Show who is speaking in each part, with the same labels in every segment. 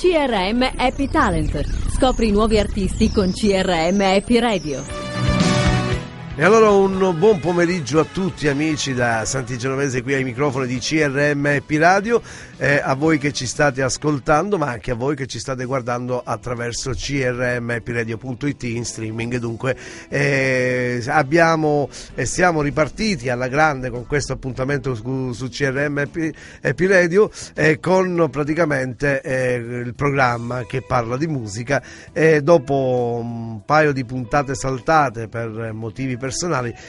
Speaker 1: CRM Happy Talent. Scopri nuovi artisti con CRM Happy Radio.
Speaker 2: E allora un buon pomeriggio a tutti amici da Santi Genovese qui ai microfoni di CRM Happy Radio eh, a voi che ci state ascoltando, ma anche a voi che ci state guardando attraverso crmhappyradio.it in streaming. Dunque, eh, abbiamo e siamo ripartiti alla grande con questo appuntamento su, su CRM Happy, Happy Radio eh, con praticamente eh, il programma che parla di musica dopo un paio di puntate saltate per motivi personali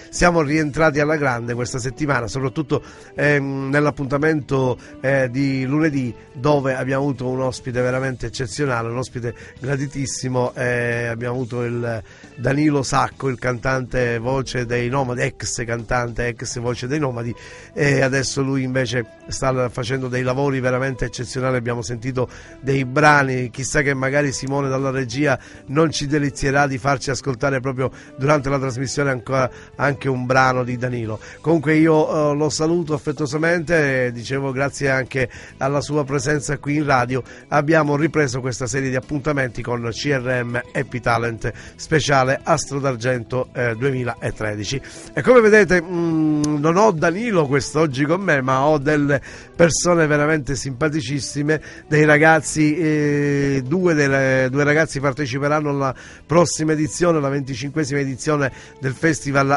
Speaker 2: siamo rientrati alla grande questa settimana, soprattutto ehm, nell'appuntamento eh, di lunedì dove abbiamo avuto un ospite veramente eccezionale, un ospite graditissimo, eh, abbiamo avuto il Danilo Sacco, il cantante voce dei Nomadi, ex cantante, ex voce dei Nomadi e adesso lui invece sta facendo dei lavori veramente eccezionali, abbiamo sentito dei brani, chissà che magari Simone dalla regia non ci delizierà di farci ascoltare proprio durante la trasmissione ancora anche un brano di Danilo. Comunque io eh, lo saluto affettuosamente, e dicevo grazie anche alla sua presenza qui in radio abbiamo ripreso questa serie di appuntamenti con CRM Happy Talent speciale Astro d'Argento eh, 2013 e come vedete mh, mm, non ho Danilo quest'oggi con me ma ho delle persone veramente simpaticissime dei ragazzi eh, due, delle, due ragazzi parteciperanno alla prossima edizione la 25esima edizione del festival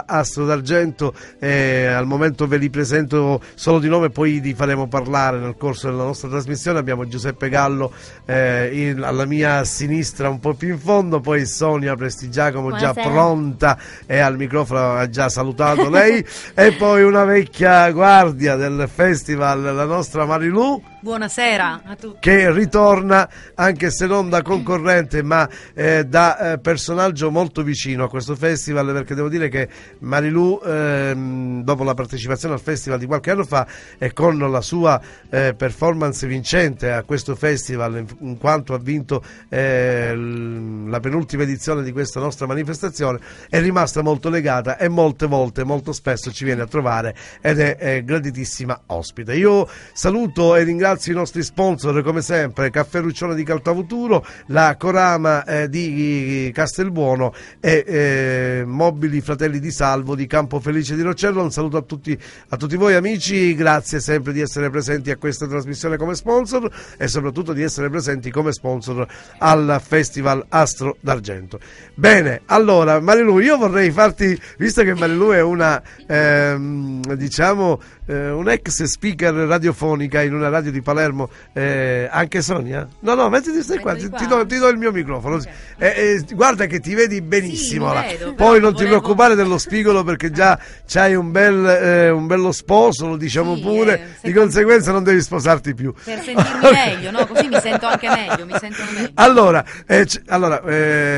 Speaker 2: Astro d'Argento eh, al momento ve li presento solo di nome poi li faremo parlare nel corso corso della nostra trasmissione abbiamo Giuseppe Gallo eh, in, alla mia sinistra un po' più in fondo, poi Sonia Prestigiacomo Buonasera. già pronta e al microfono ha già salutato lei e poi una vecchia guardia del festival, la nostra Marilu
Speaker 3: Buonasera a tutti.
Speaker 2: Che ritorna anche se non da concorrente ma eh, da eh, personaggio molto vicino a questo festival perché devo dire che Marilu ehm, dopo la partecipazione al festival di qualche anno fa e con la sua eh, performance vincente a questo festival in, in quanto ha vinto eh, la penultima edizione di questa nostra manifestazione è rimasta molto legata e molte volte, molto spesso ci viene a trovare ed è, è graditissima ospite. Io saluto e ringrazio ringrazio i nostri sponsor come sempre Caffè Ruccione di Caltavuturo, la Corama eh, di Castelbuono e eh, Mobili Fratelli di Salvo di Campo Felice di Rocello. Un saluto a tutti, a tutti voi amici, grazie sempre di essere presenti a questa trasmissione come sponsor e soprattutto di essere presenti come sponsor al Festival Astro d'Argento. Bene, allora Marilu, io vorrei farti, visto che Marilu è una, ehm, diciamo, eh, un ex speaker radiofonica in una radio di Palermo, eh, anche Sonia? No, no, mettiti stai qua, ti, ti, do, ti, do, il mio microfono. Eh, eh, guarda che ti vedi benissimo. Sì, vedo, Poi non volevo... ti preoccupare dello spigolo perché già c'hai un, bel, eh, un bello sposo, lo diciamo sì, pure, di conseguenza non devi sposarti più.
Speaker 3: Per sentirmi meglio, no? Così mi sento anche meglio, sento meglio.
Speaker 2: Allora, c- allora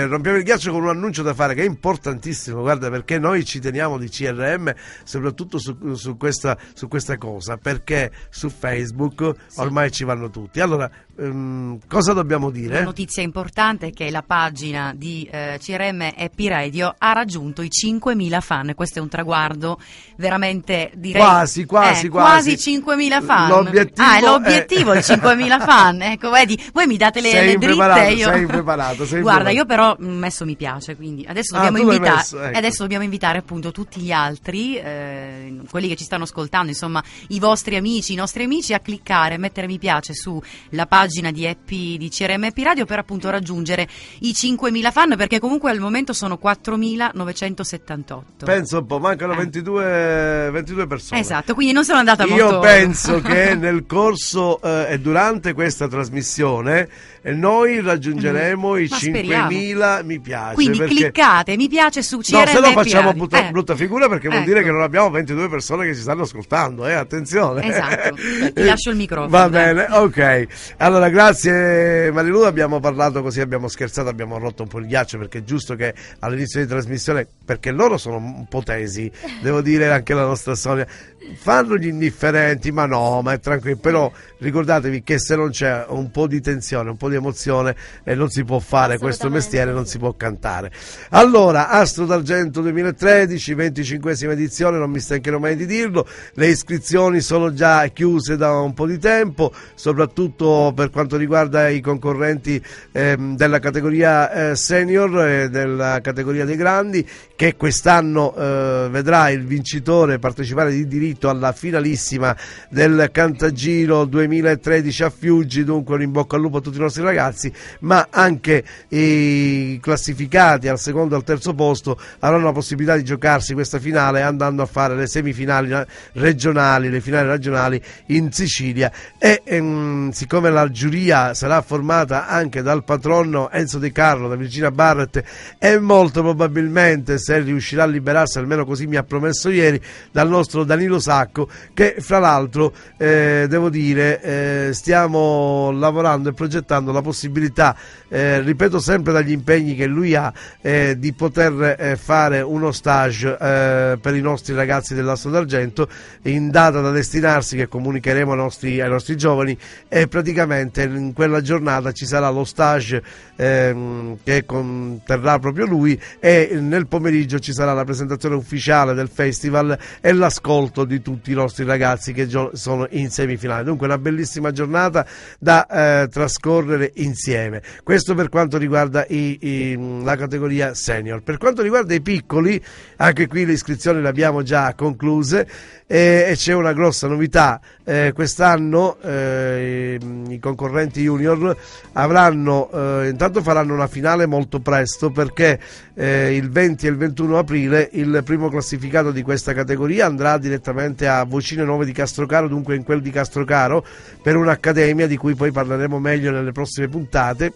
Speaker 2: rompiamo il ghiaccio con un annuncio da fare che è importantissimo, guarda, perché noi ci teniamo di CRM, soprattutto su, su questa su questa cosa perché su Facebook ormai ci vanno tutti. Allora, um, cosa dobbiamo dire?
Speaker 3: La notizia importante è che la pagina di eh, CRM Happy Radio ha raggiunto i 5.000 fan. Questo è un traguardo veramente direi
Speaker 2: quasi, quasi,
Speaker 3: eh,
Speaker 2: quasi.
Speaker 3: quasi 5.000 fan.
Speaker 2: L'obiettivo
Speaker 3: ah, è l'obiettivo è... di 5.000 fan. Ecco, vedi, voi mi date le,
Speaker 2: sei
Speaker 3: le dritte. Io...
Speaker 2: Sei impreparato, sei
Speaker 3: Guarda, io però ho messo mi piace, quindi adesso dobbiamo, ah, invitare, messo, ecco. adesso dobbiamo invitare appunto tutti gli altri, eh, quelli che ci stanno ascoltando insomma i vostri amici, i nostri amici a cliccare, a mettere mi piace sulla pagina di Happy di CRM Happy Radio per appunto raggiungere i 5.000 fan perché comunque al momento sono 4.978.
Speaker 2: Penso un po', mancano eh. 22, 22, persone.
Speaker 3: Esatto, quindi non sono andata
Speaker 2: molto...
Speaker 3: Io
Speaker 2: penso che nel corso eh, e durante questa trasmissione e noi raggiungeremo mm. i 5.000 mi piace.
Speaker 3: Quindi
Speaker 2: perché...
Speaker 3: cliccate mi piace su CRM.
Speaker 2: No, se no facciamo brutta, eh. brutta figura perché vuol ecco. dire che non abbiamo 22 persone che si stanno ascoltando, eh? attenzione.
Speaker 3: Esatto, ti lascio il microfono.
Speaker 2: Va bene, ok. Allora, grazie Marilu, abbiamo parlato così, abbiamo scherzato, abbiamo rotto un po' il ghiaccio perché è giusto che all'inizio di trasmissione, perché loro sono un po' tesi, devo dire anche la nostra Sonia, fanno gli indifferenti, ma no, ma è tranquillo, però ricordatevi che se non c'è un po' di tensione, un po' di emozione, eh, non si può fare questo mestiere, non si può cantare. Allora, Astro d'Argento 2013, 25esima edizione, non mi stancherò mai di dirlo, le iscrizioni sono già chiuse da un po' di tempo, soprattutto per per quanto riguarda i concorrenti ehm, della categoria eh, senior e della categoria dei grandi che quest'anno eh, vedrà il vincitore partecipare di diritto alla finalissima del Cantagiro 2013 a Fiuggi, dunque un in bocca al lupo a tutti i nostri ragazzi, ma anche i classificati al secondo e al terzo posto avranno la possibilità di giocarsi questa finale andando a fare le semifinali regionali, le finali regionali in Sicilia. E ehm, siccome la giuria sarà formata anche dal patrono Enzo De Carlo, da Virginia Barrett e molto probabilmente se riuscirà a liberarsi, almeno così mi ha promesso ieri, dal nostro Danilo Sacco che fra l'altro eh, devo dire eh, stiamo lavorando e progettando la possibilità, eh, ripeto sempre dagli impegni che lui ha, eh, di poter eh, fare uno stage eh, per i nostri ragazzi dell'Asso d'Argento in data da destinarsi che comunicheremo ai nostri, ai nostri giovani e praticamente in quella giornata ci sarà lo stage ehm, che conterrà proprio lui e nel pomeriggio ci sarà la presentazione ufficiale del festival e l'ascolto di tutti i nostri ragazzi che sono in semifinale. Dunque una bellissima giornata da eh, trascorrere insieme. Questo per quanto riguarda i, i, la categoria senior. Per quanto riguarda i piccoli, anche qui le iscrizioni le abbiamo già concluse e, e c'è una grossa novità. Eh, quest'anno eh, i, concorrenti junior avranno, eh, intanto faranno una finale molto presto perché eh, il 20 e il 21 aprile il primo classificato di questa categoria andrà direttamente a Vocine Nuove di Castrocaro, dunque in quel di Castrocaro, per un'accademia di cui poi parleremo meglio nelle prossime puntate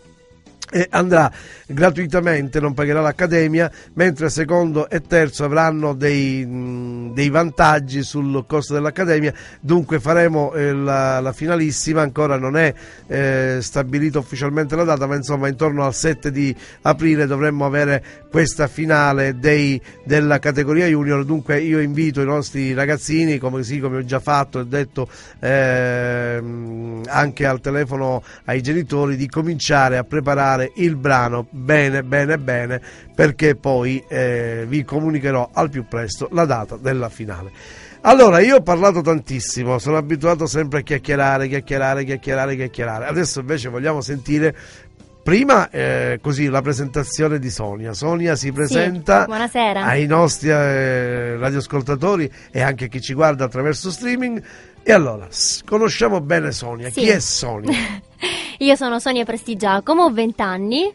Speaker 2: e andrà gratuitamente, non pagherà l'accademia, mentre secondo e terzo avranno dei, dei vantaggi sul costo dell'accademia, dunque faremo eh, la, la, finalissima, ancora non è eh, stabilita ufficialmente la data, ma insomma intorno al 7 di aprile dovremmo avere questa finale dei, della categoria junior, dunque io invito i nostri ragazzini, come, sì, come ho già fatto e detto eh, anche al telefono ai genitori, di cominciare a preparare ascoltare il brano bene bene bene perché poi eh, vi comunicherò al più presto la data della finale. Allora, io ho parlato tantissimo, sono abituato sempre a chiacchierare, chiacchierare, chiacchierare, chiacchierare. Adesso invece vogliamo sentire Prima eh, così la presentazione di Sonia. Sonia si presenta
Speaker 4: sì,
Speaker 2: ai nostri eh, radioascoltatori e anche a chi ci guarda attraverso streaming. E allora, conosciamo bene Sonia.
Speaker 4: Sì.
Speaker 2: Chi è Sonia?
Speaker 4: Io sono Sonia Prestigiacomo, ho 20 anni,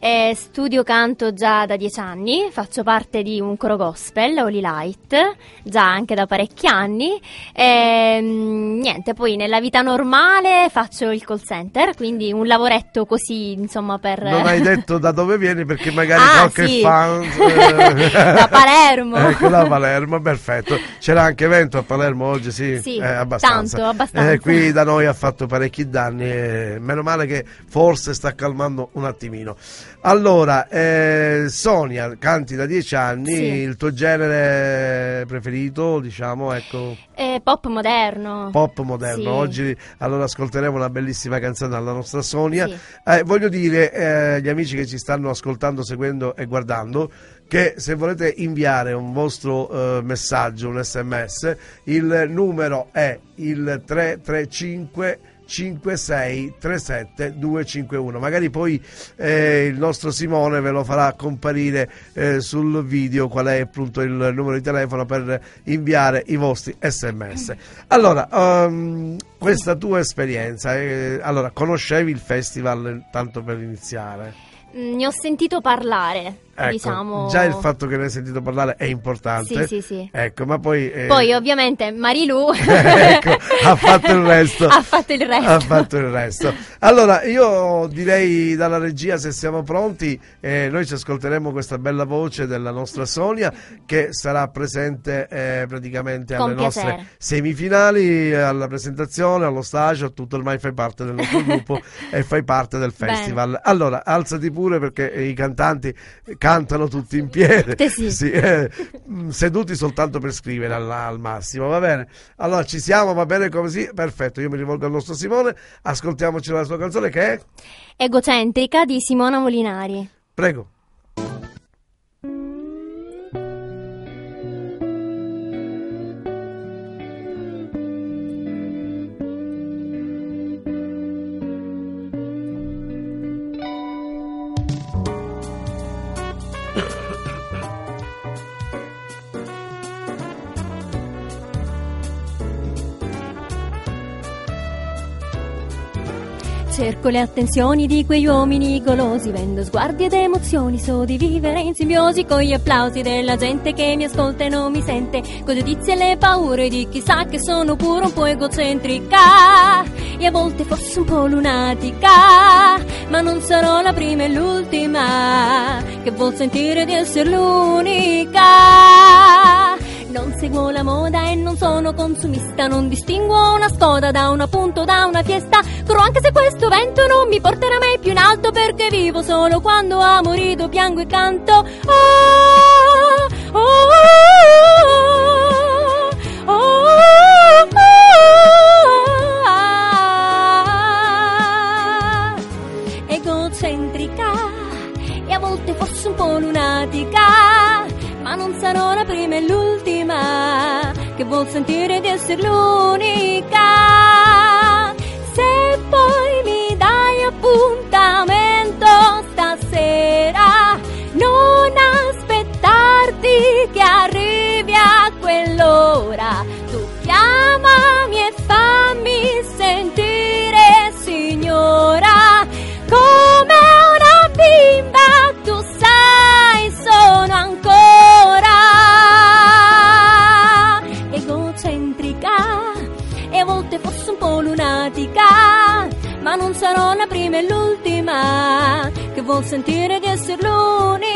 Speaker 4: eh, studio canto già da 10 anni, faccio parte di un coro gospel, Holy Light, già anche da parecchi anni. E, mm, niente, poi nella vita normale faccio il call center, quindi un lavoretto così, insomma, per...
Speaker 2: Non hai detto da dove vieni perché magari
Speaker 4: ah,
Speaker 2: qualche
Speaker 4: sì.
Speaker 2: fan...
Speaker 4: da Palermo!
Speaker 2: ecco, da Palermo, perfetto. C'era anche vento a Palermo oggi, sì?
Speaker 4: Sì,
Speaker 2: eh, abbastanza.
Speaker 4: tanto, abbastanza.
Speaker 2: Eh, qui da noi ha fatto parecchi danni meno male che forse sta calmando un attimino. Allora, eh, Sonia, canti da dieci anni,
Speaker 4: Sì.
Speaker 2: il tuo genere preferito, diciamo, ecco,
Speaker 4: Eh, pop moderno.
Speaker 2: pop moderno.
Speaker 4: Sì.
Speaker 2: Oggi allora ascolteremo una bellissima canzone dalla nostra Sonia.
Speaker 4: Sì.
Speaker 2: Eh, voglio dire eh, agli amici che ci stanno ascoltando, seguendo e guardando che se volete inviare un vostro eh, messaggio, un sms, il numero è il 335 5637 251 magari poi eh, il nostro Simone ve lo farà comparire eh, sul video qual è appunto il numero di telefono per inviare i vostri sms allora um, questa tua esperienza eh, allora conoscevi il festival tanto per iniziare
Speaker 4: Ne ho sentito parlare,
Speaker 2: Ecco,
Speaker 4: diciamo.
Speaker 2: già il fatto che ne hai sentito parlare è importante
Speaker 4: Sì, sì, sì.
Speaker 2: ecco ma poi eh,
Speaker 4: Poi ovviamente Marilu
Speaker 2: ecco, ha fatto il resto.
Speaker 4: ha fatto il resto.
Speaker 2: Ha fatto il resto. Allora, io direi dalla regia, se siamo pronti, eh, noi ci ascolteremo questa bella voce della nostra Sonia che sarà presente eh, praticamente
Speaker 4: Con
Speaker 2: alle nostre
Speaker 4: piacere.
Speaker 2: semifinali, alla presentazione, allo stage, tutto ormai fai parte del nostro gruppo e fai parte del
Speaker 4: Bene.
Speaker 2: festival. Allora, alzati pure perché i cantanti cantano tutti in piedi,
Speaker 4: Sì.
Speaker 2: eh, mh, seduti soltanto per scrivere al, al massimo, va bene? Allora ci siamo, va bene così? Perfetto, io mi rivolgo al nostro Simone, ascoltiamoci la sua canzone che è?
Speaker 4: Egocentrica di Simona Molinari.
Speaker 2: Prego.
Speaker 4: Cerco le attenzioni di quegli uomini golosi, vendo sguardi ed emozioni, so di vivere in simbiosi con gli applausi della gente che mi ascolta e non mi sente, con giudizi e le paure di chi sa che sono pure un po' egocentrica e a volte forse un po' lunatica, ma non sarò la prima e l'ultima che vuol sentire di essere l'unica. Non seguo la moda e non sono consumista, non distinguo una scoda da un appunto da una fiesta. Corro anche se questo vento non mi porterà mai più in alto, perché vivo solo quando amo, rido, piango e canto. Oh, oh, oh, oh, Egocentrica e a volte forse un po' lunatica ma non sarò la e che vuol sentire di essere l'unica. Se poi ma non sarò la prima e l'ultima che vuol sentire di essere l'unica,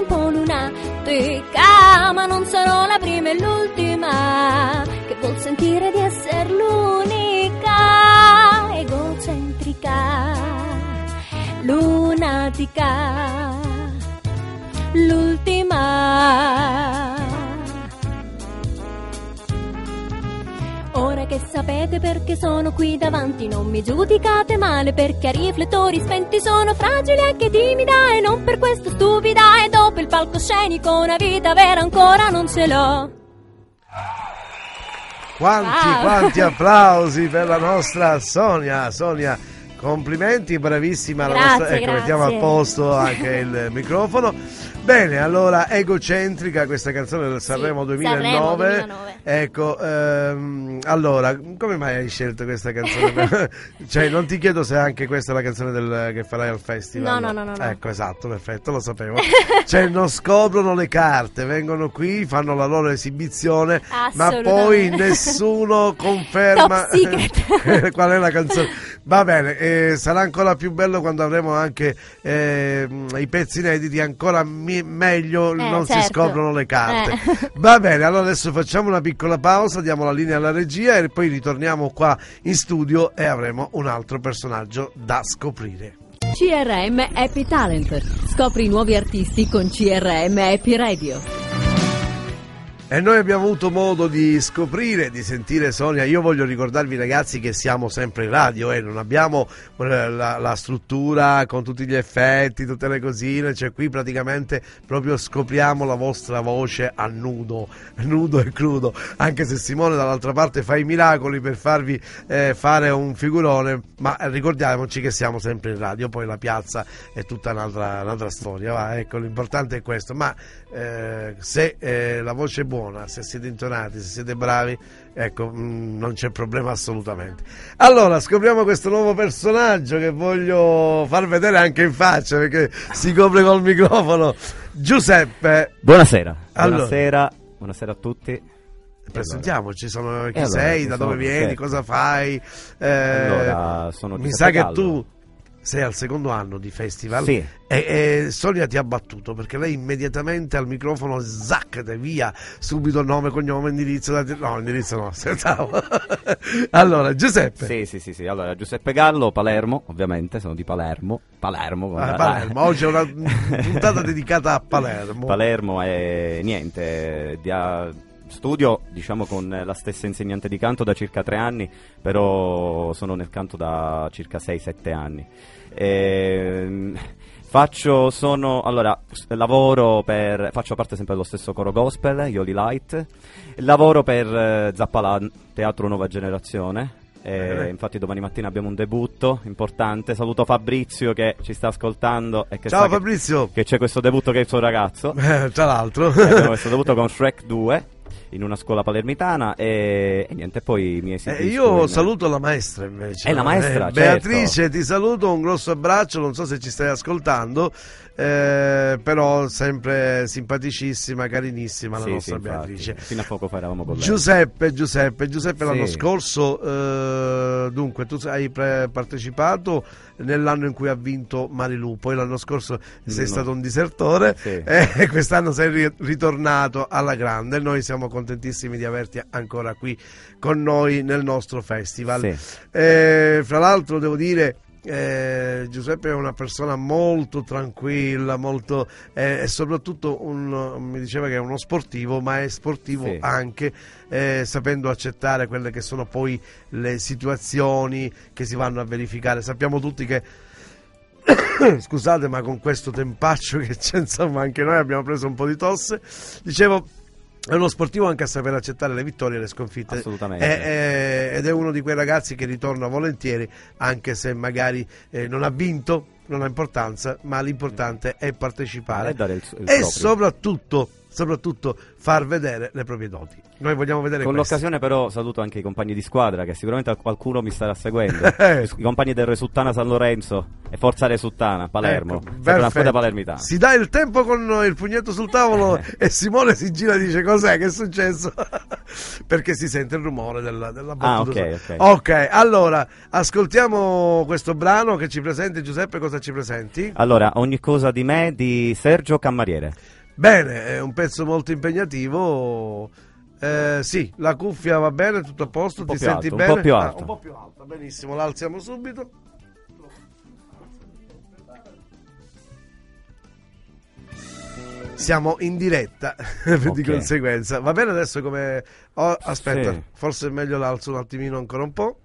Speaker 4: un po' lunatica, ma non sarò la prima e l'ultima che vuol sentire di sapete perché sono qui davanti, non mi giudicate male perché a riflettori spenti sono fragile anche timida e non per questo stupida e dopo il palcoscenico una vita vera ancora non ce l'ho.
Speaker 2: Quanti, wow. quanti applausi per la nostra Sonia, Sonia. Complimenti, bravissima.
Speaker 4: Grazie,
Speaker 2: nostra, ecco, mettiamo a posto anche il microfono. Bene, allora egocentrica questa canzone del Sanremo,
Speaker 4: Sì,
Speaker 2: 2009.
Speaker 4: Sanremo 2009.
Speaker 2: Ecco, ehm, allora, come mai hai scelto questa canzone? cioè, non ti chiedo se anche questa è la canzone del- che farai al festival.
Speaker 4: No, no, no, no, no.
Speaker 2: Ecco, esatto, perfetto, lo sapevo. cioè, non scoprono le carte, vengono qui, fanno la loro esibizione, ma poi nessuno conferma qual è la canzone. Va bene, eh, sarà ancora più bello quando avremo anche eh, i pezzi inediti, ancora mi- meglio non si
Speaker 4: certo.
Speaker 2: scoprono le carte.
Speaker 4: Eh.
Speaker 2: Va bene, allora adesso facciamo una piccola pausa, diamo la linea alla regia e poi ritorniamo qua in studio e avremo un altro personaggio da scoprire.
Speaker 1: CRM Happy Talent. Scopri i nuovi artisti con CRM Happy Radio.
Speaker 2: E noi abbiamo avuto modo di scoprire, di sentire Sonia. Io voglio ricordarvi, ragazzi, che siamo sempre in radio, eh, non abbiamo eh, la, la struttura con tutti gli effetti, tutte le cosine. Cioè, qui praticamente proprio scopriamo la vostra voce a nudo, nudo e crudo. Anche se Simone dall'altra parte fa i miracoli per farvi eh, fare un figurone, ma ricordiamoci che siamo sempre in radio. Poi la piazza è tutta un'altra, un'altra storia. Va, ecco, l'importante è questo. Ma eh, se eh, la voce è buona, se siete intonati, se siete bravi, ecco, mh, non c'è problema assolutamente. Allora, scopriamo questo nuovo personaggio che voglio far vedere anche in faccia perché si copre col microfono. Giuseppe,
Speaker 5: Buonasera.
Speaker 2: Allora.
Speaker 5: Buonasera. Buonasera a tutti.
Speaker 2: presentiamoci, sono, chi
Speaker 5: allora,
Speaker 2: sei, da dove vieni,
Speaker 5: Certo.
Speaker 2: cosa fai. eh,
Speaker 5: Allora, sono
Speaker 2: mi
Speaker 5: Giuseppe
Speaker 2: sa che
Speaker 5: Gallo.
Speaker 2: tu sei al secondo anno di festival
Speaker 5: Sì.
Speaker 2: e, e Sonia ti ha battuto perché lei immediatamente al microfono zaccate via subito nome, cognome, indirizzo no indirizzo no scherzavo allora Giuseppe
Speaker 5: Sì, sì, sì, sì. Allora, Giuseppe Gallo, Palermo, ovviamente, sono di Palermo. Palermo.
Speaker 2: Ah. Palermo. oggi è una puntata dedicata a Palermo
Speaker 5: Palermo è niente, dia- studio diciamo con la stessa insegnante di canto da circa tre anni, però sono nel canto da circa 6-7 anni. Ehm, Faccio, sono, allora, lavoro per, faccio parte sempre dello stesso coro gospel, Yoli Light, lavoro per eh, Zappalan, Teatro Nuova Generazione, eh, infatti domani mattina abbiamo un debutto importante. Saluto Fabrizio che ci sta ascoltando e che
Speaker 2: Ciao Fabrizio!
Speaker 5: Che, che c'è questo debutto che è il suo ragazzo.
Speaker 2: Eh, tra l'altro.
Speaker 5: abbiamo questo debutto con Shrek 2 in una scuola palermitana e, e niente, poi mi esibisco.
Speaker 2: Eh, io
Speaker 5: in...
Speaker 2: saluto la maestra invece.
Speaker 5: È la maestra,
Speaker 2: eh,
Speaker 5: certo.
Speaker 2: Beatrice, ti saluto, un grosso abbraccio, non so se ci stai ascoltando, eh, però sempre simpaticissima, carinissima la
Speaker 5: sì,
Speaker 2: nostra
Speaker 5: sì,
Speaker 2: Beatrice.
Speaker 5: Fino a poco fa eravamo con lei.
Speaker 2: Giuseppe, Giuseppe, Giuseppe
Speaker 5: Sì.
Speaker 2: l'anno scorso, eh, dunque tu hai partecipato nell'anno in cui ha vinto Marilu, poi l'anno scorso sei
Speaker 5: No.
Speaker 2: stato un disertore
Speaker 5: Sì.
Speaker 2: e quest'anno sei ri- ritornato alla grande. Noi siamo contentissimi di averti ancora qui con noi nel nostro festival.
Speaker 5: Sì.
Speaker 2: Eh, fra l'altro devo dire eh, Giuseppe è una persona molto tranquilla molto, eh, e soprattutto un- mi diceva che è uno sportivo ma è sportivo
Speaker 5: Sì.
Speaker 2: anche eh, sapendo accettare quelle che sono poi le situazioni che si vanno a verificare sappiamo tutti che scusate ma con questo tempaccio che c'è insomma anche noi abbiamo preso un po' di tosse dicevo è uno sportivo anche a saper accettare le vittorie e le sconfitte
Speaker 5: Assolutamente.
Speaker 2: È- è- ed è uno di quei ragazzi che ritorna volentieri anche se magari eh, non ha vinto non ha importanza ma l'importante è partecipare
Speaker 5: E il
Speaker 2: e
Speaker 5: proprio.
Speaker 2: soprattutto, soprattutto far vedere le proprie doti noi vogliamo vedere
Speaker 5: Con
Speaker 2: questo.
Speaker 5: l'occasione però saluto anche i compagni di squadra che sicuramente qualcuno mi starà seguendo.
Speaker 2: Eh.
Speaker 5: I compagni del Resuttana San Lorenzo e Forza Resuttana, Palermo.
Speaker 2: Ecco,
Speaker 5: una squadra palermitana.
Speaker 2: Si dà il tempo con il pugnetto sul tavolo e Simone si gira e dice cos'è che è successo? Perché si sente il rumore della, della
Speaker 5: Ah,
Speaker 2: battuta.
Speaker 5: ok, ok.
Speaker 2: Ok, allora ascoltiamo questo brano che ci presenti Giuseppe, cosa ci presenti?
Speaker 5: Allora, ogni cosa di me di Sergio Cammariere.
Speaker 2: Bene, è un pezzo molto impegnativo. Eh, sì, la cuffia va bene, tutto a posto,
Speaker 5: Un po'
Speaker 2: ti senti
Speaker 5: alto, un
Speaker 2: bene?
Speaker 5: po' più
Speaker 2: Ah,
Speaker 5: alto.
Speaker 2: un po' più alta, benissimo, la alziamo subito. Siamo in diretta di
Speaker 5: Ok.
Speaker 2: conseguenza. Va bene adesso come... oh, aspetta,
Speaker 5: Sì.
Speaker 2: forse è meglio l'alzo un attimino ancora un po'.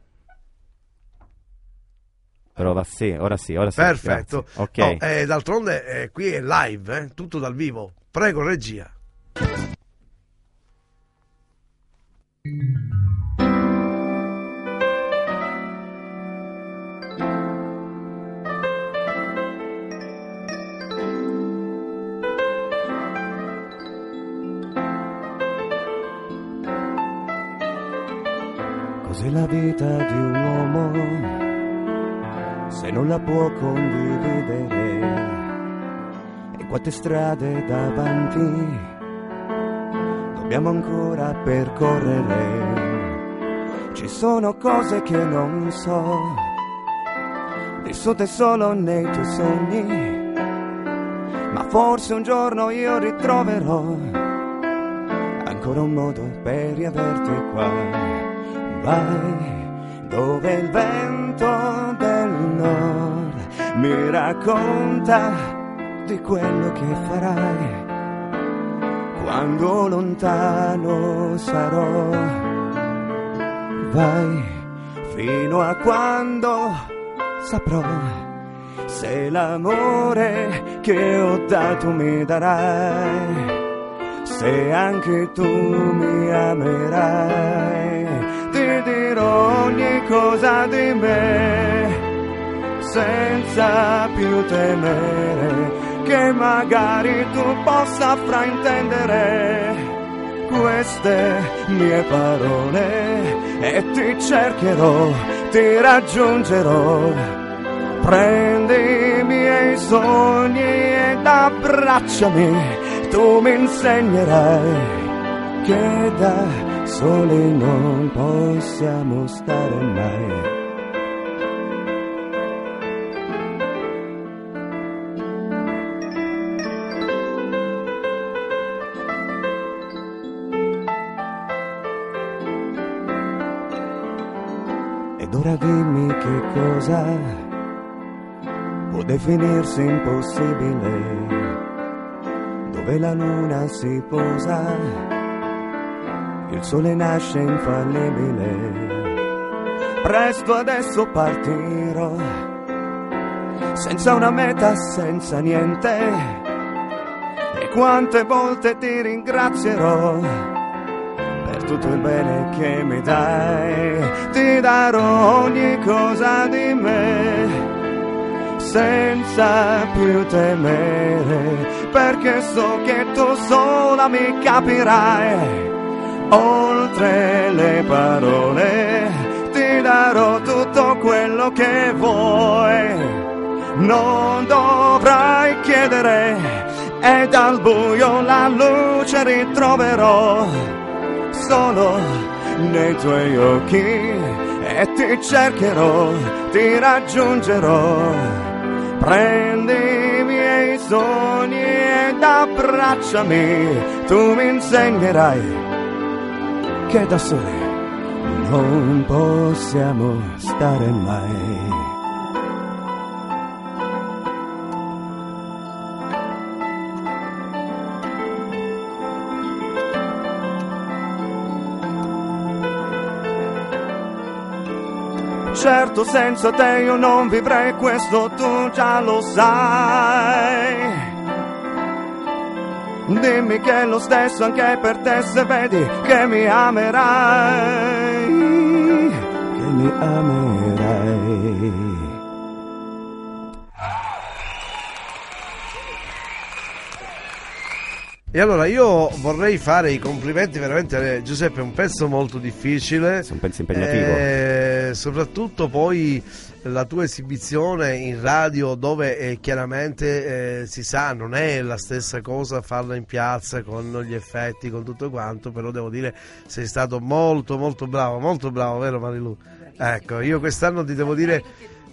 Speaker 5: Però va sì, ora sì, ora sì.
Speaker 2: Perfetto.
Speaker 5: grazie. Ok.
Speaker 2: No, eh, d'altronde eh, qui è live, eh, tutto dal vivo. Prego regia.
Speaker 6: Cos'è la vita di un uomo se non la può condividere? Quante strade davanti dobbiamo ancora percorrere? Ci sono cose che non so, vissute solo nei tuoi sogni, ma forse un giorno io ritroverò ancora un modo per riaverti qua. Vai dove il vento del nord mi racconta di quello che farai quando lontano sarò. Vai fino a quando saprò se l'amore che ho dato mi darai se anche tu mi amerai, ti dirò ogni cosa di me, senza più temere che magari tu possa fraintendere queste mie parole e ti cercherò, ti raggiungerò. Prendi i miei sogni ed abbracciami, tu mi insegnerai che da soli non possiamo stare mai. Cosa può definirsi impossibile, dove la luna si posa, il sole nasce infallibile. Presto adesso partirò, senza una meta, senza niente. E quante volte ti ringrazierò tutto il bene che mi dai, ti darò ogni cosa di me senza più temere, perché so che tu sola mi capirai. Oltre le parole ti darò tutto quello che vuoi. Non dovrai chiedere e dal buio la luce ritroverò solo nei tuoi occhi e ti cercherò, ti raggiungerò Prendi i miei sogni ed abbracciami, tu mi insegnerai che da sole non possiamo stare mai. Certo senza te io non vivrei questo tu già lo sai. Dimmi che è lo stesso anche per te se vedi che mi amerai che mi amerai
Speaker 2: E allora io vorrei fare i complimenti veramente a Giuseppe, è un pezzo molto difficile.
Speaker 5: È un pezzo impegnativo.
Speaker 2: Eh, soprattutto poi la tua esibizione in radio dove eh, chiaramente eh, si sa non è la stessa cosa farla in piazza con gli effetti, con tutto quanto, però devo dire sei stato molto molto bravo, molto bravo, vero Marilu? Ecco, io quest'anno ti devo dire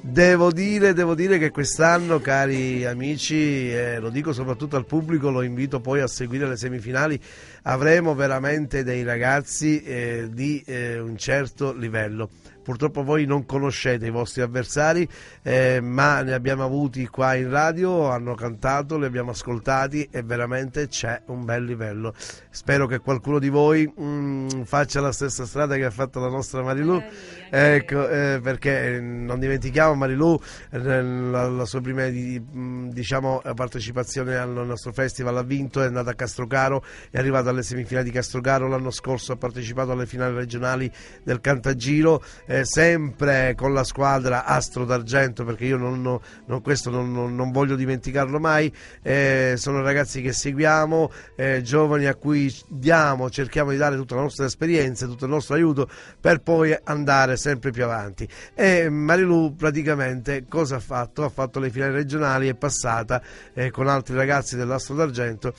Speaker 2: Devo dire, devo dire, che quest'anno, cari amici, eh, lo dico soprattutto al pubblico, lo invito poi a seguire le semifinali, avremo veramente dei ragazzi eh, di eh, un certo livello. Purtroppo voi non conoscete i vostri avversari, eh, ma ne abbiamo avuti qua in radio, hanno cantato, li abbiamo ascoltati e veramente c'è un bel livello. Spero che qualcuno di voi mm, faccia la stessa strada che ha fatto la nostra Marilu, ecco, eh, perché non dimentichiamo Marilu, eh, la, la, sua prima mm, diciamo, partecipazione al nostro festival ha vinto, è andata a Castrocaro, è arrivata alle semifinali di Castrocaro, l'anno scorso ha partecipato alle finali regionali del Cantagiro eh, sempre con la squadra Astro d'Argento, perché io non, non, questo non, non, voglio dimenticarlo mai, eh, sono ragazzi che seguiamo, eh, giovani a cui diamo, cerchiamo di dare tutta la nostra esperienza, tutto il nostro aiuto per poi andare sempre più avanti. E Marilu praticamente cosa ha fatto? Ha fatto le finali regionali, è passata eh, con altri ragazzi dell'Astro d'Argento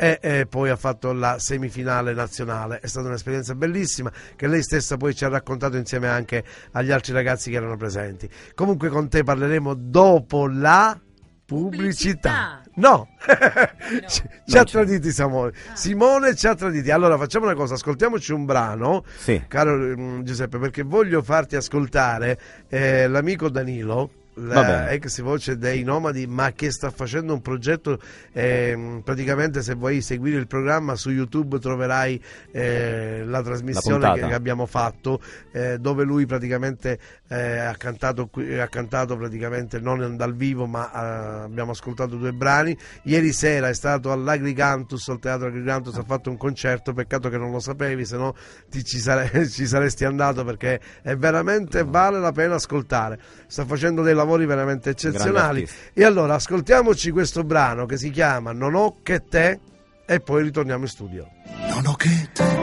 Speaker 2: e, e, poi ha fatto la semifinale nazionale. È stata un'esperienza bellissima che lei stessa poi ci ha raccontato insieme anche agli altri ragazzi che erano presenti. Comunque con te parleremo dopo la pubblicità. pubblicità. No, no. ci, ha traditi Simone. Ah. Simone ci ha traditi. Allora facciamo una cosa, ascoltiamoci un brano,
Speaker 5: sì.
Speaker 2: caro mm, Giuseppe, perché voglio farti ascoltare eh, l'amico Danilo la ex voce dei Nomadi, ma che sta facendo un progetto. Eh, praticamente, se vuoi seguire il programma su YouTube, troverai eh, la trasmissione la che, che, abbiamo fatto, eh, dove lui praticamente eh, ha cantato, ha, cantato, praticamente non dal vivo, ma eh, abbiamo ascoltato due brani. Ieri sera è stato all'Agricantus, al teatro Agricantus, ha fatto un concerto. Peccato che non lo sapevi, se no ci, sare- ci saresti andato perché è veramente vale la pena ascoltare. Sta facendo dei lavori veramente eccezionali. E allora ascoltiamoci questo brano che si chiama Non ho che te e poi ritorniamo in studio.
Speaker 7: Non ho che te,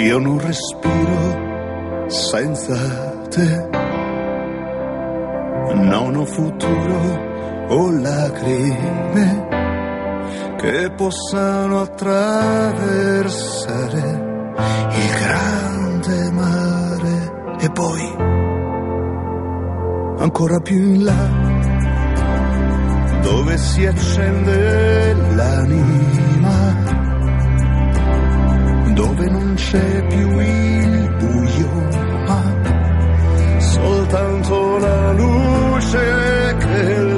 Speaker 7: io non respiro senza te. Non ho futuro o lacrime che possano attraversare il grande mare e poi ancora più in là, dove si accende l'anima, dove non c'è più il buio, ma soltanto la luce che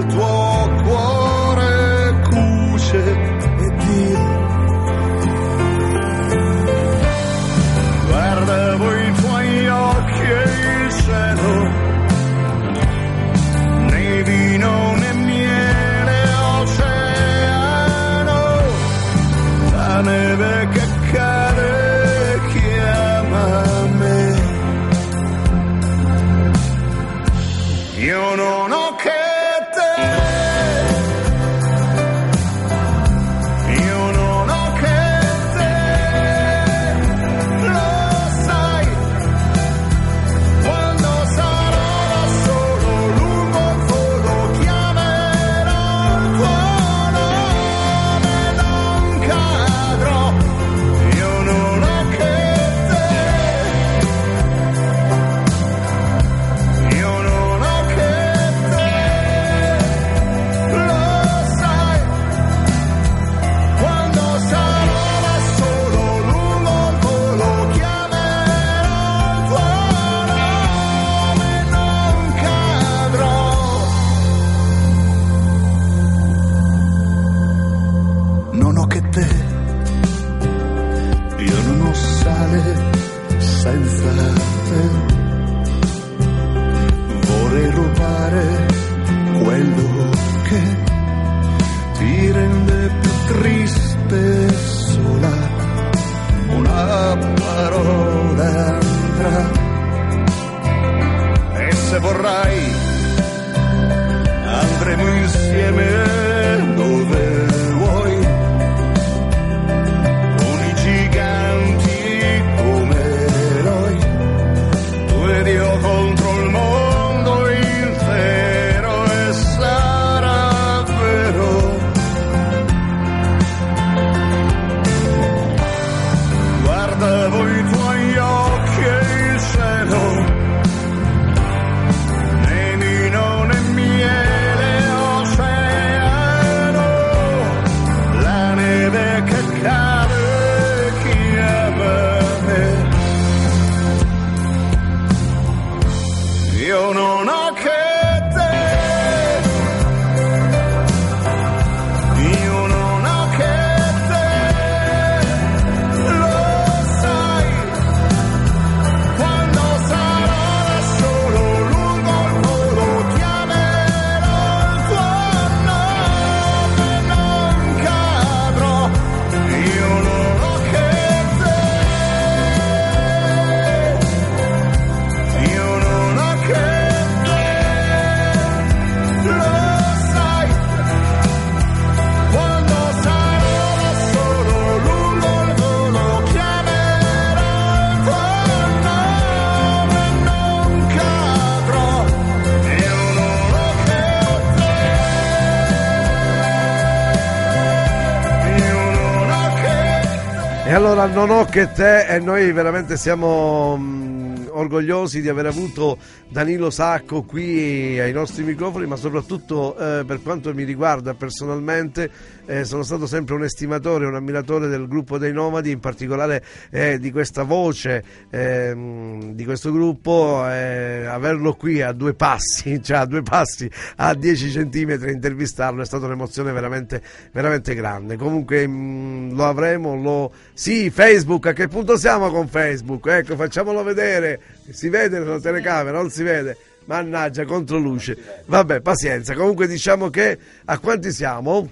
Speaker 2: non ho che te e noi veramente siamo mh, orgogliosi di aver avuto Danilo Sacco qui ai nostri microfoni, ma soprattutto eh, per quanto mi riguarda personalmente eh, sono stato sempre un estimatore, un ammiratore del gruppo dei Nomadi, in particolare eh, di questa voce ehm, di questo gruppo, eh, averlo qui a due passi, cioè a due passi a 10 centimetri intervistarlo è stata un'emozione veramente, veramente grande. Comunque mh, lo avremo, lo... sì, Facebook, a che punto siamo con Facebook? Ecco, facciamolo vedere, si vede nella telecamera, non si vede. Mannaggia, controluce. Vabbè, pazienza. Comunque diciamo che a quanti siamo?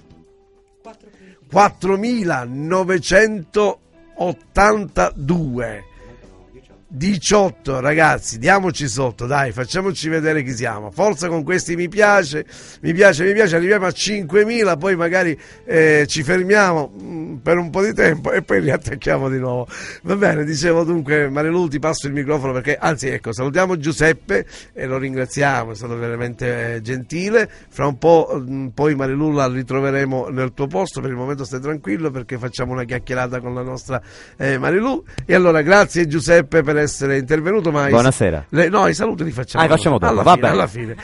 Speaker 2: 4.982. 18 ragazzi, diamoci sotto, dai, facciamoci vedere chi siamo. Forza con questi mi piace, mi piace, mi piace, arriviamo a 5.000, poi magari eh, ci fermiamo mh, per un po' di tempo e poi riattacchiamo di nuovo. Va bene, dicevo dunque, Marilu ti passo il microfono perché, anzi ecco, salutiamo Giuseppe e lo ringraziamo, è stato veramente eh, gentile. Fra un po' mh, poi Marilu la ritroveremo nel tuo posto, per il momento stai tranquillo perché facciamo una chiacchierata con la nostra eh, Marilu. E allora grazie Giuseppe per essere intervenuto. Ma
Speaker 5: Buonasera.
Speaker 2: Le, no, i saluti li facciamo.
Speaker 5: Ah, facciamo dopo,
Speaker 2: alla
Speaker 5: va
Speaker 2: fine,
Speaker 5: bene.
Speaker 2: alla fine.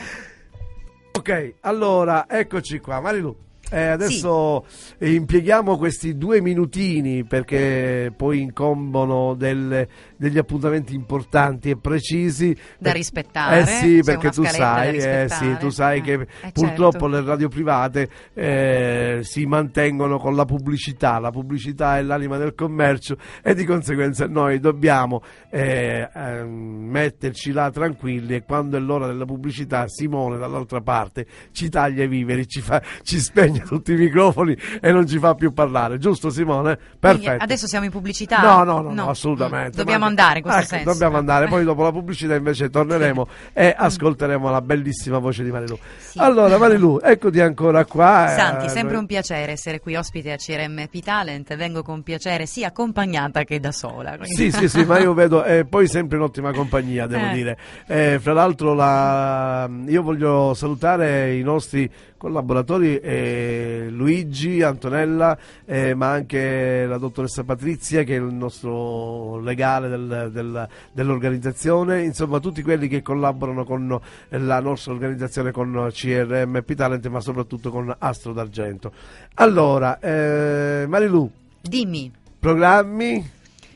Speaker 2: Ok, allora eccoci qua, Marilu. Eh, adesso impieghiamo questi due minutini perché poi incombono delle- degli appuntamenti importanti e precisi
Speaker 3: Da
Speaker 2: Per-
Speaker 3: rispettare,
Speaker 2: Eh sì, perché tu sai, eh, sì, tu sai
Speaker 3: Eh,
Speaker 2: che
Speaker 3: eh,
Speaker 2: purtroppo
Speaker 3: certo.
Speaker 2: le radio private eh, si mantengono con la pubblicità, la pubblicità è l'anima del commercio e di conseguenza noi dobbiamo eh, ehm, metterci là tranquilli e quando è l'ora della pubblicità Simone dall'altra parte ci taglia i viveri, ci, fa, ci spegne tutti i microfoni e non ci fa più parlare, giusto Simone?
Speaker 3: Quindi
Speaker 2: Perfetto.
Speaker 3: Adesso siamo in pubblicità?
Speaker 2: No, no, no, no, assolutamente.
Speaker 3: Mm, Dobbiamo
Speaker 2: Ma-
Speaker 3: andare in questo
Speaker 2: Ecco,
Speaker 3: senso.
Speaker 2: Dobbiamo andare,
Speaker 3: Eh.
Speaker 2: poi dopo la pubblicità invece torneremo e ascolteremo la bellissima voce di Marilu.
Speaker 3: Sì.
Speaker 2: Allora Marilu, eccoti ancora qua. eh,
Speaker 3: Santi, sempre
Speaker 2: noi-
Speaker 3: un piacere essere qui ospite a CRMP Talent. Vengo con piacere sia accompagnata che da sola. quindi-
Speaker 2: Sì, sì, sì, ma io vedo, e poi sempre in ottima compagnia, devo
Speaker 3: Eh.
Speaker 2: dire. Eh, fra l'altro, la- io voglio salutare i nostri collaboratori, eh, Luigi, Antonella, eh, ma anche la dottoressa Patrizia, che è il nostro legale del- del- dell'organizzazione, insomma, tutti quelli che collaborano con la nostra organizzazione, con CRMP Talent, ma soprattutto con Astro d'Argento. Allora, eh, Marilu,
Speaker 3: Dimmi,
Speaker 2: programmi?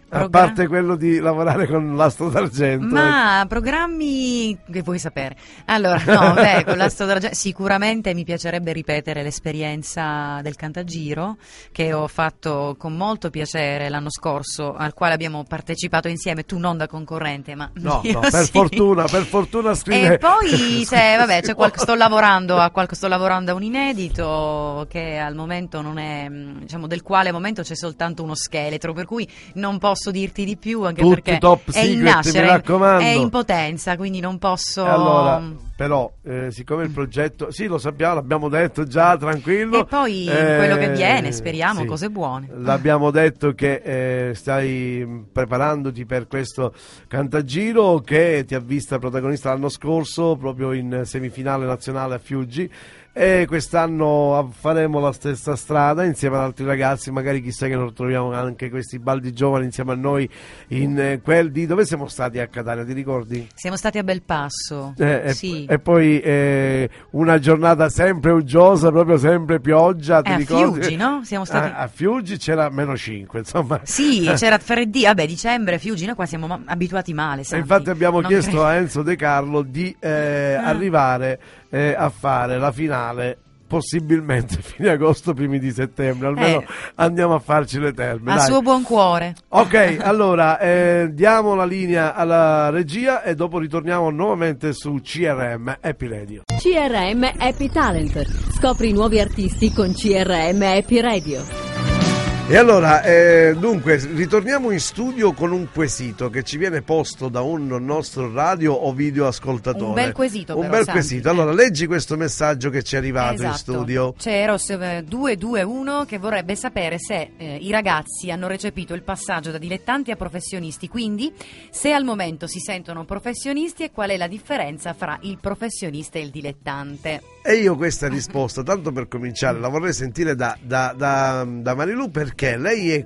Speaker 2: A
Speaker 3: Progra-
Speaker 2: parte quello di lavorare con l'astro d'argento.
Speaker 3: ma programmi che vuoi sapere? Allora, no, beh, con l'Astro d'Argento sicuramente mi piacerebbe ripetere l'esperienza del Cantagiro che ho fatto con molto piacere l'anno scorso, al quale abbiamo partecipato insieme, tu non da concorrente, ma
Speaker 2: No, no, per
Speaker 3: sì.
Speaker 2: fortuna, per fortuna scrive.
Speaker 3: E poi c'è, vabbè, c'è qualche- sto lavorando a qualche, sto lavorando a un inedito che al momento non è, mh, diciamo, del quale al momento c'è soltanto uno scheletro, per cui non posso dirti di più anche
Speaker 2: Tutti
Speaker 3: perché
Speaker 2: top
Speaker 3: è in nascere, è in potenza, quindi non posso
Speaker 2: Allora, però, eh, siccome il progetto, sì, lo sappiamo, l'abbiamo detto già, tranquillo.
Speaker 3: E poi
Speaker 2: Eh,
Speaker 3: quello che viene, speriamo,
Speaker 2: sì.
Speaker 3: cose buone.
Speaker 2: L'abbiamo detto che eh, stai preparandoti per questo cantagiro che ti ha vista protagonista l'anno scorso, proprio in semifinale nazionale a Fiuggi. E quest'anno faremo la stessa strada insieme ad altri ragazzi, magari chissà che non troviamo anche questi baldi giovani insieme a noi in eh, quel di dove siamo stati a Catania, ti ricordi?
Speaker 3: Siamo stati a Belpasso,
Speaker 2: Eh, e,
Speaker 3: sì.
Speaker 2: e poi eh, una giornata sempre uggiosa, proprio sempre pioggia. Ti
Speaker 3: Eh, a
Speaker 2: ricordi?
Speaker 3: Fiuggi, no? Siamo stati-
Speaker 2: Ah, a Fiuggi c'era meno 5, insomma.
Speaker 3: Sì, c'era freddì, vabbè, dicembre, Fiuggi, noi qua siamo ma- abituati male.
Speaker 2: E infatti abbiamo
Speaker 3: Non
Speaker 2: chiesto
Speaker 3: credo.
Speaker 2: a Enzo De Carlo di eh,
Speaker 3: Ah.
Speaker 2: arrivare eh, a fare la finale possibilmente fine agosto, primi di settembre, almeno
Speaker 3: Eh.
Speaker 2: andiamo a farci le terme.
Speaker 3: A
Speaker 2: dai.
Speaker 3: suo buon cuore.
Speaker 2: Ok, allora eh, diamo la linea alla regia e dopo ritorniamo nuovamente su CRM Happy Radio.
Speaker 1: CRM Happy Talent. Scopri nuovi artisti con CRM Happy Radio.
Speaker 2: E allora, eh, dunque, ritorniamo in studio con un quesito che ci viene posto da un nostro radio o video ascoltatore.
Speaker 3: Un bel quesito,
Speaker 2: Un
Speaker 3: però,
Speaker 2: bel
Speaker 3: Santi.
Speaker 2: quesito. Allora, leggi questo messaggio che ci è arrivato in
Speaker 3: Esatto.
Speaker 2: studio.
Speaker 3: C'è Eros eh, 221 che vorrebbe sapere se eh, i ragazzi hanno recepito il passaggio da dilettanti a professionisti, quindi se al momento si sentono professionisti e qual è la differenza fra il professionista e il dilettante.
Speaker 2: E io questa risposta, tanto per cominciare, la vorrei sentire da, da, da, da Marilu perché lei è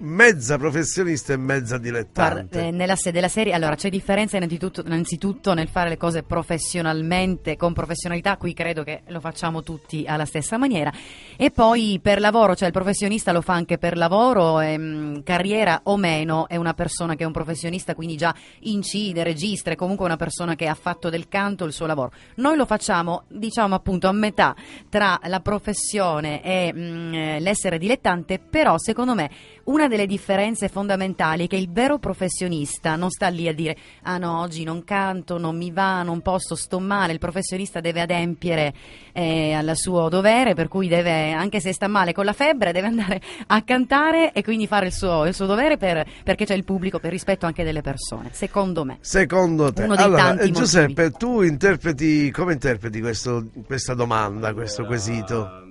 Speaker 2: mezza professionista e mezza dilettante.
Speaker 3: Guarda, eh, nella sede della serie, allora c'è differenza innanzitutto, innanzitutto, nel fare le cose professionalmente, con professionalità, qui credo che lo facciamo tutti alla stessa maniera, e poi per lavoro, cioè il professionista lo fa anche per lavoro, ehm, carriera o meno, è una persona che è un professionista, quindi già incide, registra, è comunque una persona che ha fatto del canto il suo lavoro. Noi lo facciamo, diciamo appunto, a metà tra la professione e mh, mm, l'essere dilettante, però secondo me una delle differenze fondamentali è che il vero professionista non sta lì a dire ah no oggi non canto, non mi va, non posso, sto male, il professionista deve adempiere eh, al suo dovere per cui deve, anche se sta male con la febbre, deve andare a cantare e quindi fare il suo, il suo dovere per, perché c'è il pubblico, per rispetto anche delle persone, secondo me.
Speaker 2: Secondo te. allora, eh, Giuseppe, tu interpreti, come interpreti questo, questa domanda, questo quesito?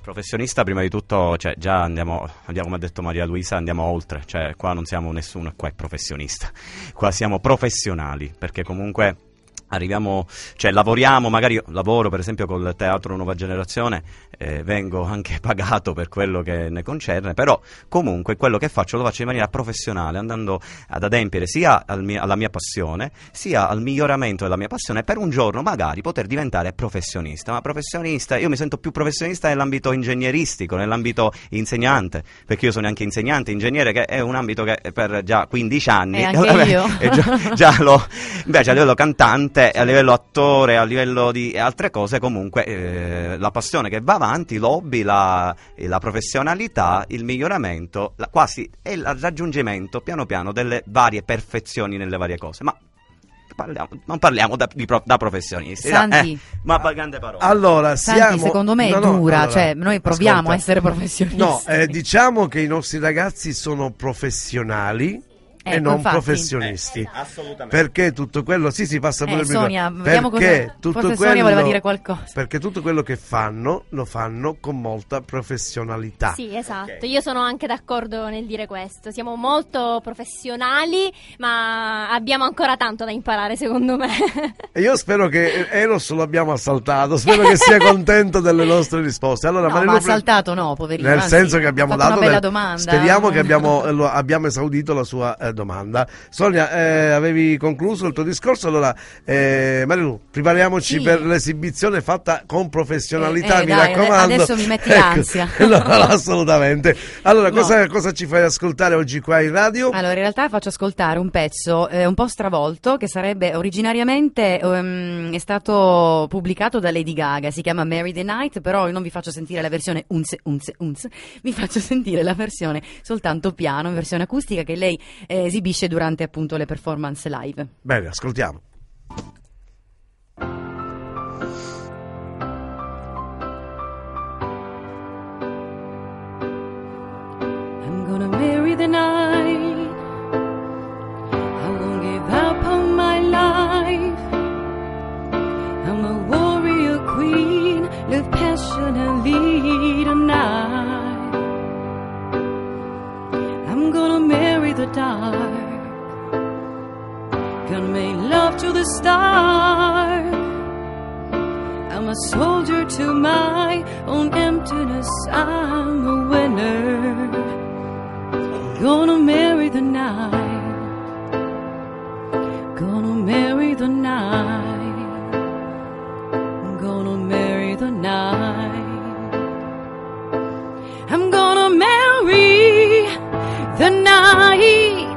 Speaker 5: Professionista, prima di tutto, cioè, già andiamo, andiamo, come ha detto Maria Luisa, andiamo oltre, cioè, qua non siamo nessuno, qua è professionista, qua siamo professionali, perché comunque arriviamo, cioè lavoriamo, magari io lavoro per esempio col teatro Nuova Generazione, eh, vengo anche pagato per quello che ne concerne, però comunque quello che faccio lo faccio in maniera professionale, andando ad adempiere sia al mio, alla mia passione, sia al miglioramento della mia passione, per un giorno magari poter diventare professionista, ma professionista, io mi sento più professionista nell'ambito ingegneristico, nell'ambito insegnante, perché io sono anche insegnante, ingegnere, che è un ambito che per già 15 anni,
Speaker 3: e anche io.
Speaker 5: già, già lo, invece a livello cantante, te a livello attore, a livello di altre cose, comunque eh, la passione che va avanti, l'hobby, la, la professionalità, il miglioramento, la, quasi è il raggiungimento piano piano delle varie perfezioni nelle varie cose. Ma Parliamo, non parliamo da, di, da professionisti,
Speaker 3: Santi,
Speaker 5: eh, ma grande parola.
Speaker 2: Allora,
Speaker 3: Santi,
Speaker 2: siamo...
Speaker 3: secondo me è no, dura, allora, cioè noi proviamo ascolta, a essere professionisti.
Speaker 2: No, eh, diciamo che i nostri ragazzi sono professionali e non infatti. professionisti. Eh, assolutamente. Perché tutto quello, sì, si passa pure
Speaker 3: eh, Sonia,
Speaker 2: vediamo perché tutto quello,
Speaker 3: Sonia voleva dire qualcosa.
Speaker 2: Perché tutto quello che fanno lo fanno con molta professionalità.
Speaker 4: Sì, esatto. Okay. Io sono anche d'accordo nel dire questo. Siamo molto professionali, ma abbiamo ancora tanto da imparare, secondo me.
Speaker 2: E io spero che Eros lo abbiamo assaltato, spero che sia contento delle nostre risposte. Allora,
Speaker 3: no, ma assaltato no, poverino.
Speaker 2: Nel senso che abbiamo dato
Speaker 3: una bella del... domanda.
Speaker 2: Speriamo che abbiamo, abbiamo esaudito la sua eh, domanda. Sonia, eh, avevi concluso il tuo discorso, allora eh, Marilu, prepariamoci sì. per l'esibizione fatta con professionalità,
Speaker 3: eh, eh
Speaker 2: mi
Speaker 3: dai,
Speaker 2: raccomando.
Speaker 3: Adesso mi metti ecco. ansia.
Speaker 2: no, assolutamente. Allora, no. cosa, cosa, ci fai ascoltare oggi qua in radio?
Speaker 3: Allora, in realtà faccio ascoltare un pezzo eh, un po' stravolto che sarebbe originariamente um, è stato pubblicato da Lady Gaga, si chiama Mary the Night, però io non vi faccio sentire la versione unze, unze, unze, vi faccio sentire la versione soltanto piano, in versione acustica che lei eh, esibisce durante appunto le performance live.
Speaker 2: Bene, ascoltiamo.
Speaker 8: I'm gonna marry the night. I won't give up on my life. I'm a warrior queen, live passionately tonight. Gonna make love to the stars. I'm a soldier to my own emptiness. I'm a winner. Gonna marry the night. Gonna marry the night. The night.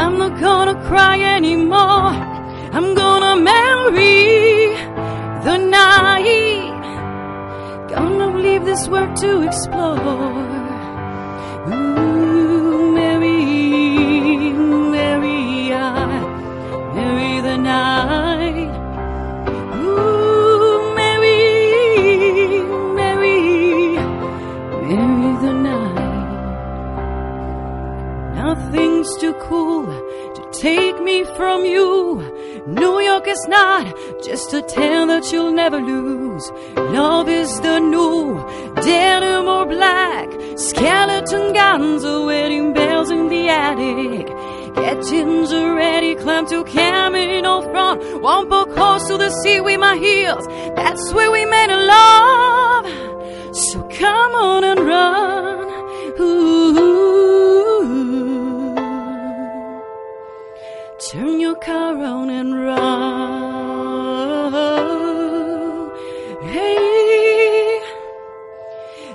Speaker 8: I'm not gonna cry anymore. I'm gonna marry the night. Gonna leave this world to explore. Ooh, Mary, Mary, I marry the night. Me from you. New York is not just a town that you'll never lose. Love is the new denim or black. Skeleton guns or wedding bells in the attic. Get ginger ready, climb to Camino front. One book horse to the sea with my heels. That's where we made a love. So come on and run. Turn your car around and run.
Speaker 3: Hey,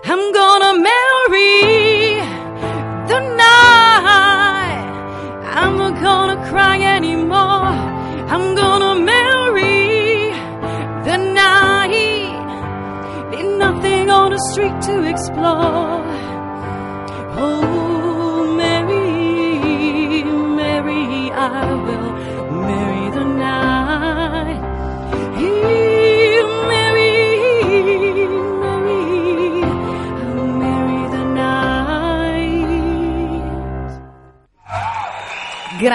Speaker 3: I'm gonna marry the night. I'm not gonna cry anymore. I'm gonna marry the night. Ain't nothing on the street to explore.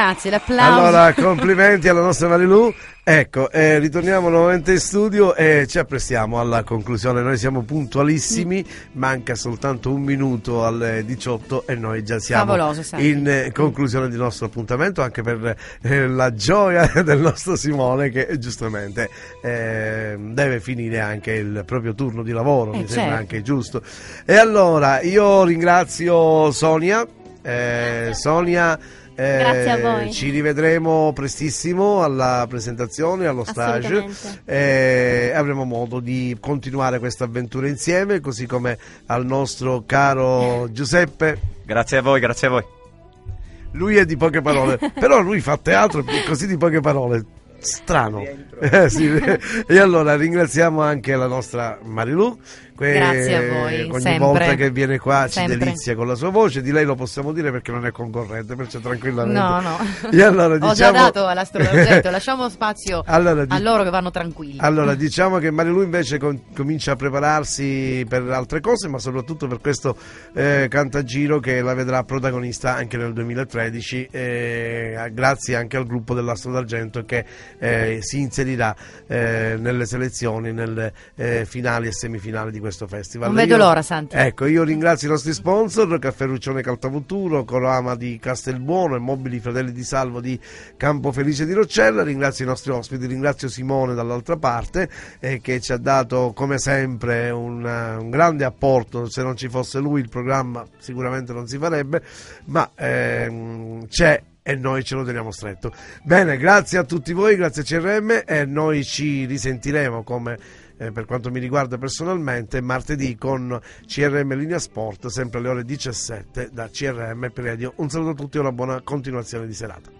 Speaker 9: Grazie, l'applauso.
Speaker 2: Allora, complimenti alla nostra Marilu. Ecco, eh, ritorniamo nuovamente in studio e ci apprestiamo alla conclusione. Noi siamo puntualissimi, manca soltanto un minuto alle 18 e noi già siamo
Speaker 9: Favoloso,
Speaker 2: in eh, conclusione del nostro appuntamento, anche per eh, la gioia del nostro Simone che eh, giustamente eh, deve finire anche il proprio turno di lavoro,
Speaker 9: Eh,
Speaker 2: mi sembra
Speaker 9: certo.
Speaker 2: anche giusto. E allora, io ringrazio Sonia. Sonia eh,
Speaker 10: Grazie a voi.
Speaker 2: Ci rivedremo prestissimo alla presentazione, allo stage. Eh, avremo modo di continuare questa avventura insieme, così come al nostro caro Giuseppe.
Speaker 5: Grazie a voi, grazie a voi.
Speaker 2: Lui è di poche parole, però lui fa teatro così di poche parole. Strano. Eh, sì. E allora ringraziamo anche la nostra Marilu. Que-
Speaker 9: Grazie a voi,
Speaker 2: Ogni
Speaker 9: sempre.
Speaker 2: volta che viene qua ci
Speaker 9: Sempre.
Speaker 2: delizia con la sua voce. Di lei lo possiamo dire perché non è concorrente, perciò tranquillamente.
Speaker 9: No, no.
Speaker 2: E allora,
Speaker 9: Ho già
Speaker 2: diciamo-
Speaker 9: dato all'astrologetto, lasciamo spazio
Speaker 2: Allora,
Speaker 9: a loro che vanno tranquilli.
Speaker 2: Allora, diciamo che Marilu invece con- comincia a prepararsi per altre cose, ma soprattutto per questo eh, cantagiro che la vedrà protagonista anche nel 2013, eh, grazie anche al gruppo dell'Astro d'Argento che eh, si inserirà eh, nelle selezioni, nelle eh, finali e semifinali di questo festival.
Speaker 9: Non vedo
Speaker 2: Io-
Speaker 9: l'ora, Santi.
Speaker 2: Ecco, io ringrazio i nostri sponsor, Caffè Ruccione Caltavuturo, Corama di Castelbuono e Mobili Fratelli di Salvo di Campo Felice di Roccella, ringrazio i nostri ospiti, ringrazio Simone dall'altra parte eh, che ci ha dato come sempre un, eh, un grande apporto, se non ci fosse lui il programma sicuramente non si farebbe, ma ehm, c'è e noi ce lo teniamo stretto. Bene, grazie a tutti voi, grazie a CRM e noi ci risentiremo come eh, per quanto mi riguarda personalmente martedì con CRM Linea Sport sempre alle ore 17 da CRM per Radio. Un saluto a tutti e una buona continuazione di serata.